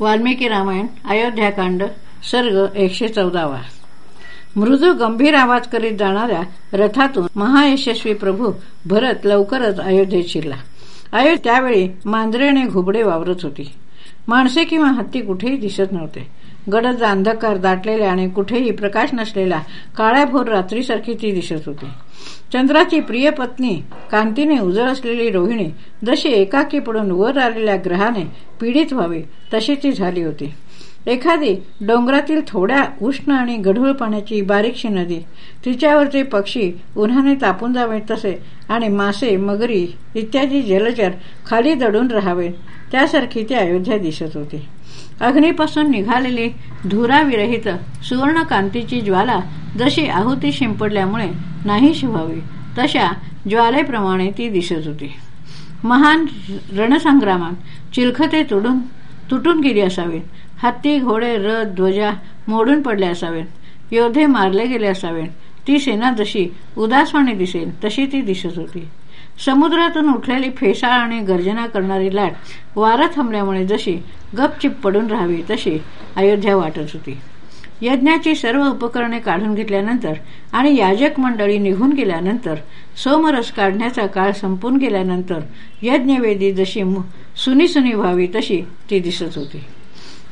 वाल्मिकी रामायण अयोध्याकांड सर्ग एकशे चौदावा. मृदू गंभीर आवाज करीत जाणाऱ्या रथातून महायशस्वी प्रभू भरत लवकरच अयोध्येत शिरला. अयोध्या त्यावेळी मांजरे आणि घुबडे वावरत होती. माणसे किंवा हत्ती कुठेही दिसत नव्हते. गडद अंधकार दाटलेल्या आणि कुठेही प्रकाश नसलेला काळ्याभोर रात्रीसारखी ती दिसत होती. चंद्राची प्रिय पत्नी कांतीने उजळ असलेली रोहिणी जशी एकाकी पडून वर आलेल्या ग्रहाने पीडित व्हावी तशी ती झाली होती. एखादी डोंगरातील थोड्या उष्ण आणि गढूळ पाण्याची बारीकशी नदी तिच्यावरचे पक्षी उन्हाने तापून जावे तसे आणि मासे मगरी इत्यादी जलचर खाली दडून राहावेत त्यासारखी ती अयोध्या दिसत होती. अग्नीपासून निघालेली धुराविरहित सुवर्ण कांतीची ज्वाला जशी आहुती शिंपडल्यामुळे नाही शिवावी तशा ज्वालेप्रमाणे ती दिसत होती. महान रणसंग्रामात चिलखते तुडून तुटून गेली असावीत. हत्ती घोडे रथ ध्वजा मोडून पडले असावेत. योद्धे मारले गेले असावेत. ती सेना जशी उदासवाणी दिसेल तशी ती दिसत होती. समुद्रातून उठलेली फेसाळ आणि गर्जना करणारी लाट वारा थांबल्यामुळे जशी गपचिप पडून राहावी तशी अयोध्या वाटत होती. यज्ञाची सर्व उपकरणे काढून घेतल्यानंतर आणि याजक मंडळी निघून गेल्यानंतर सोमरस काढण्याचा काळ संपून गेल्यानंतर यज्ञवेदी जशी सुनी सुनी व्हावी तशी ती दिसत होती.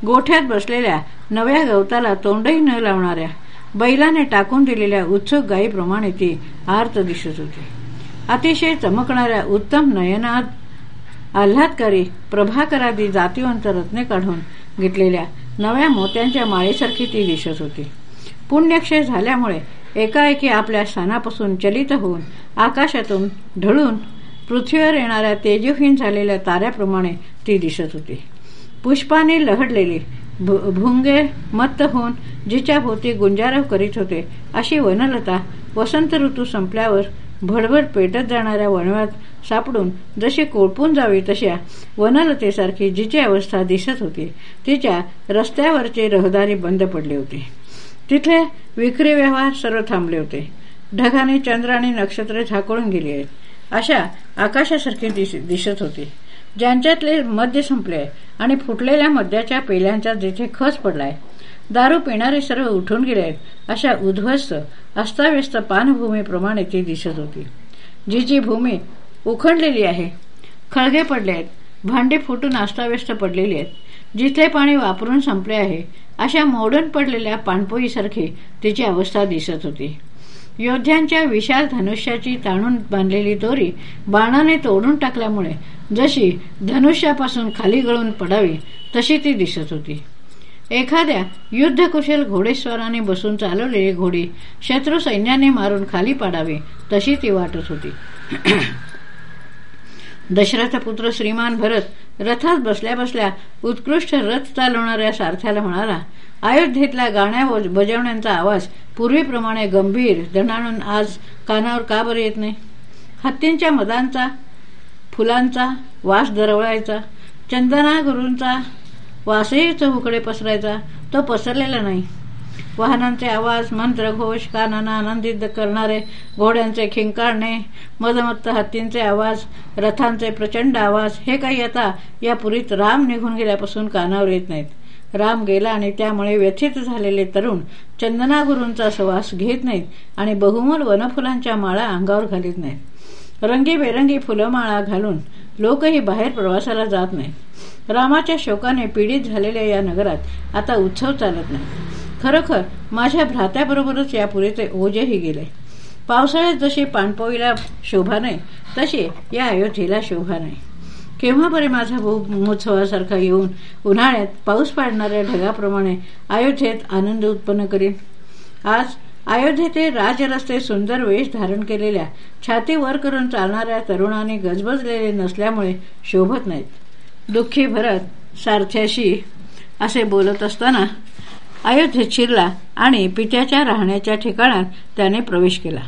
गोठ्यात बसलेल्या नव्या गवताला तोंडही न लावणाऱ्या बैलाने टाकून दिलेल्या उत्सुक गायीप्रमाणे ती आर्त दिसत होती. अतिशय चमकणाऱ्या उत्तम नयनात आल्हादकारी प्रभाकरादी जातीवंत रत्ने काढून घेतलेल्या नव्या मोत्यांच्या माळेसारखी ती दिसत होती. पुण्यक्षय झाल्यामुळे एकाएकी आपल्या स्थानापासून चलित होऊन आकाशातून ढळून पृथ्वीवर येणाऱ्या तेजहीन झालेल्या ताऱ्याप्रमाणे ती दिसत होती. पुष्पाने लहडलेली भुंगे मत्त होऊन जिच्या भोवती गुंजारव करीत होते अशी वनलता वसंत ऋतू संपल्यावर भडभड पेटत जाणाऱ्या वणव्यात सापडून जशी कोळपून जावी तशा वनलतेसारखी जिची अवस्था दिसत होती. तिच्या रस्त्यावरचे रहदारी बंद पडली होती. तिथले विक्री व्यवहार सर्व थांबले होते. ढगाने चंद्र आणि नक्षत्रे झाकळून गेली आहेत. अशा आकाशासारखी दिसत होती. ज्यांच्यातले मद्य संपले आणि फुटलेल्या मद्याच्या पेल्यांचा जिथे खस पडलाय दारू पिणारे सर्व उठून गेले आहेत. अशा उद्ध्वस्त अस्ताव्यस्त पानभूमीप्रमाणे ती दिसत होती. जी जी भूमी उखडलेली आहे. खळगे पडले आहेत. भांडे फुटून अस्ताव्यस्त पडलेली आहेत. जिथे पाणी वापरून संपले आहे अशा मोडून पडलेल्या पाणपोईसारखी तिची अवस्था दिसत होती. योद्ध्यांच्या विशाल धनुष्याची ताणून बांधलेली दोरी बाणाने तोडून टाकल्यामुळे जशी धनुष्यापासून खाली गळून पडावी तशी ती दिसत होती. एखाद्या युद्धकुशल घोडेस्वाराने बसून चालवलेली घोडी शत्रू सैन्याने मारून खाली पाडावी तशी ती वाटत होती. दशरथ पुत्र श्रीमान भरत रथात बसल्या बसल्या उत्कृष्ट रथ चालवणाऱ्या सारथ्याला म्हणाला अयोध्येतल्या गाण्या बजावण्यांचा आवाज पूर्वीप्रमाणे गंभीर दणाणून आज कानावर का बरं येत नाही? हत्तींच्या मदांचा फुलांचा वास दरवळायचा चंदना गुरूंचा वासही चहूकडे पसरायचा. तो पसरलेला नाही. वाहनांचे आवाज मंत्र घोष कानांना आनंदित करणारे घोड्यांचे खिंकाळणे मधमत्त हत्तींचे आवाज रथांचे प्रचंड आवाज हे काही आता या पुरीत राम निघून गेल्यापासून कानावर येत नाहीत. राम गेला आणि त्यामुळे व्यथित झालेले तरुण चंदनागुरूंचा सवास घेत नाहीत आणि बहुमल वनफुलांच्या माळा अंगावर घालीत नाहीत. रंगीबेरंगी फुलमाळा घालून लोकही बाहेर प्रवासाला जात नाहीत. रामाच्या शोकाने पीडित झालेल्या या नगरात आता उत्सव चालत नाही. खरोखर माझ्या भ्रात्याबरोबरच या पुरेचे ओझेही गेले. पावसाळ्यात जशी पाणपोईला शोभा नाही तशी या अयोध्येला शोभा नाही. केव्हा बरे माझा महोत्सवासारखा येऊन उन्हाळ्यात पाऊस पाडणाऱ्या ढगाप्रमाणे अयोध्येत आनंद उत्पन्न करीन? आज अयोध्येचे राजरस्ते सुंदर वेश धारण केलेल्या छाती वर करून चालणाऱ्या तरुणाने गजबजलेले नसल्यामुळे शोभत नाहीत. दुःखी भरत सारथ्याशी असे बोलत असताना अयोध्येत शिरला आणि पित्याच्या राहण्याच्या ठिकाणात त्याने प्रवेश केला.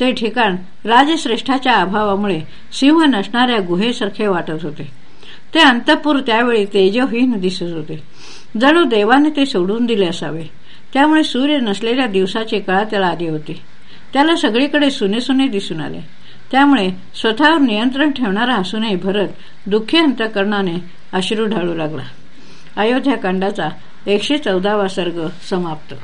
ते ठिकाण राजश्रेष्ठाच्या अभावामुळे सिंह नसणाऱ्या गुहेसारखे वाटत होते. ते अंतपूर त्यावेळी तेजहीन दिसत होते. जणू देवाने ते सोडून दिले असावे. त्यामुळे सूर्य नसलेल्या दिवसाची कळा त्याला आली होती. त्याला सगळीकडे सुने सुने दिसून आले. त्यामुळे स्वतःवर नियंत्रण ठेवणारा असूनही भरत दुःखी अंतकरणाने अश्रू ढाळू लागला. अयोध्याकांडाचा एकशे चौदावा सर्ग समाप्त.